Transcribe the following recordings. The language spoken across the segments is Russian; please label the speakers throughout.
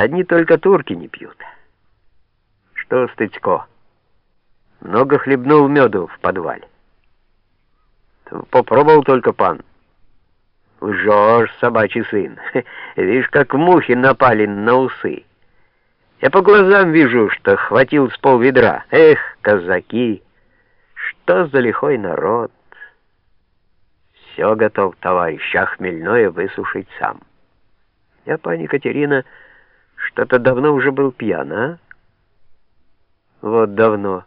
Speaker 1: Одни только турки не пьют. Что, Стыцко, много хлебнул меду в подвале? Попробовал только пан. Лжешь, собачий сын. Видишь, как мухи напали на усы. Я по глазам вижу, что хватил с пол ведра. Эх, казаки, что за лихой народ. Все готов, товарищ, а хмельное высушить сам. Я, пани Катерина, что-то давно уже был пьян, а? Вот давно.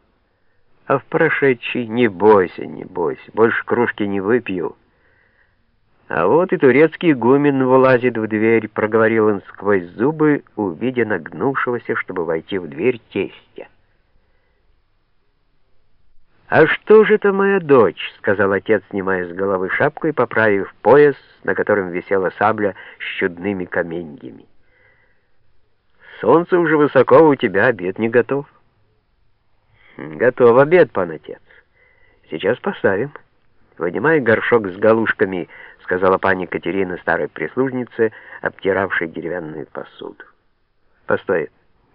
Speaker 1: А в прошедший не бойся, не бойся, больше кружки не выпью. А вот и турецкий гумен вылазит в дверь, проговорил он сквозь зубы, увидя нагнувшегося, чтобы войти в дверь тестя. «А что же это моя дочь?» — сказал отец, снимая с головы шапку и поправив пояс, на котором висела сабля с чудными каменьями. «Солнце уже высоко, у тебя обед не готов». «Готов обед, пан отец. Сейчас поставим». «Вынимай горшок с галушками», — сказала пани Катерина, старой прислужнице, обтиравшей деревянную посуду. «Постой,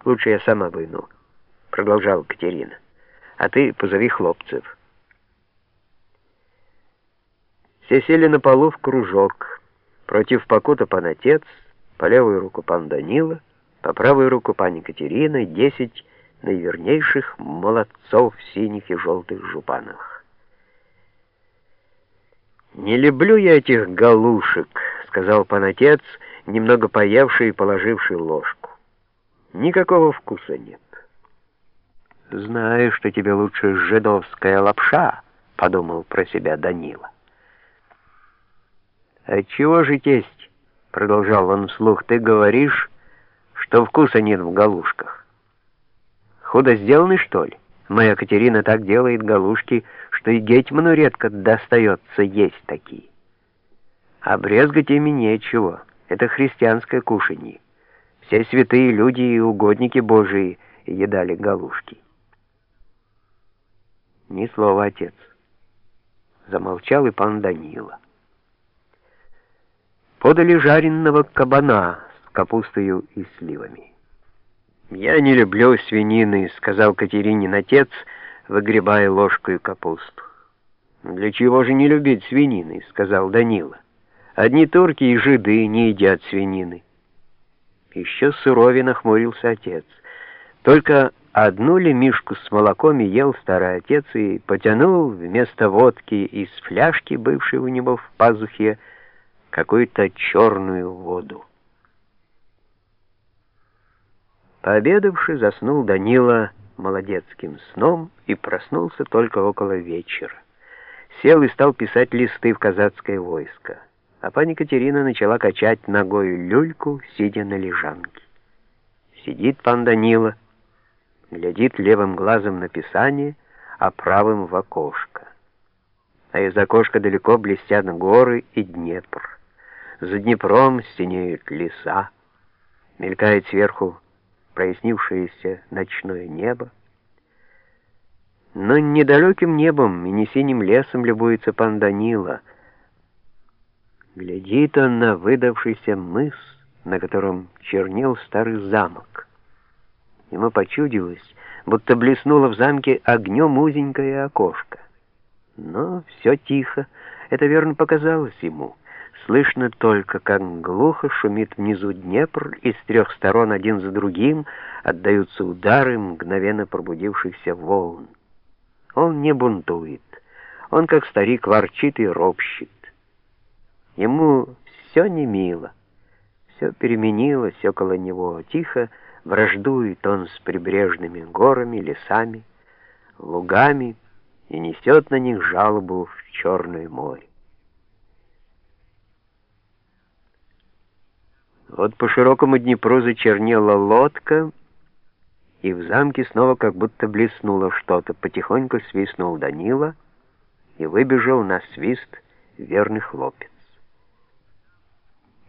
Speaker 1: лучше я сама выну», — продолжала Катерина а ты позови хлопцев. Все сели на полу в кружок. Против покута пан отец, по левую руку пан Данила, по правую руку пан Екатерина, десять наивернейших молодцов в синих и желтых жупанах. «Не люблю я этих галушек», — сказал пан отец, немного поевший и положивший ложку. «Никакого вкуса нет». «Знаю, что тебе лучше жидовская лапша», — подумал про себя Данила. «А чего же тесть?» — продолжал он вслух. «Ты говоришь, что вкуса нет в галушках. Худо сделаны, что ли? Моя Катерина так делает галушки, что и Гетьману редко достается есть такие. А брезгать ими нечего. Это христианское кушанье. Все святые люди и угодники Божии едали галушки». Ни слова, отец. Замолчал и пан Данила. Подали жареного кабана капустою и сливами. «Я не люблю свинины», — сказал Катеринин отец, выгребая ложкой капусту. «Для чего же не любить свинины?» — сказал Данила. «Одни турки и жиды не едят свинины». Еще суровее нахмурился отец. Только Одну лемишку с молоком ел старый отец и потянул вместо водки из фляжки, бывшей у него в пазухе, какую-то черную воду. Пообедавши, заснул Данила молодецким сном и проснулся только около вечера. Сел и стал писать листы в казацкое войско, а пани Катерина начала качать ногой люльку, сидя на лежанке. Сидит пан Данила, глядит левым глазом на писание, а правым в окошко. А из окошка далеко блестят горы и Днепр. За Днепром стенеют леса, мелькает сверху прояснившееся ночное небо. Но недалеким небом и не синим лесом любуется пан Данила. Глядит он на выдавшийся мыс, на котором чернел старый замок. Ему почудилось, будто блеснуло в замке огнем узенькое окошко. Но все тихо, это верно показалось ему. Слышно только, как глухо шумит внизу Днепр, и с трех сторон один за другим отдаются удары мгновенно пробудившихся волн. Он не бунтует, он как старик ворчит и ропщит. Ему все не мило, все переменилось около него, тихо, Враждует он с прибрежными горами, лесами, лугами и несет на них жалобу в Черное море. Вот по широкому Днепру зачернела лодка, и в замке снова как будто блеснуло что-то. Потихоньку свистнул Данила и выбежал на свист верный хлопец.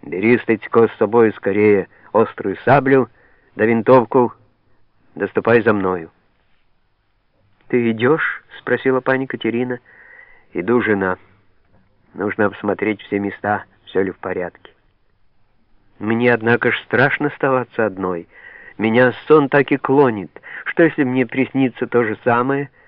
Speaker 1: «Бери, Стыцко, с собой скорее острую саблю», да винтовку, доступай за мною. «Ты идешь?» — спросила пани Катерина. «Иду, жена. Нужно обсмотреть все места, все ли в порядке». Мне, однако ж, страшно оставаться одной. Меня сон так и клонит. Что, если мне приснится то же самое —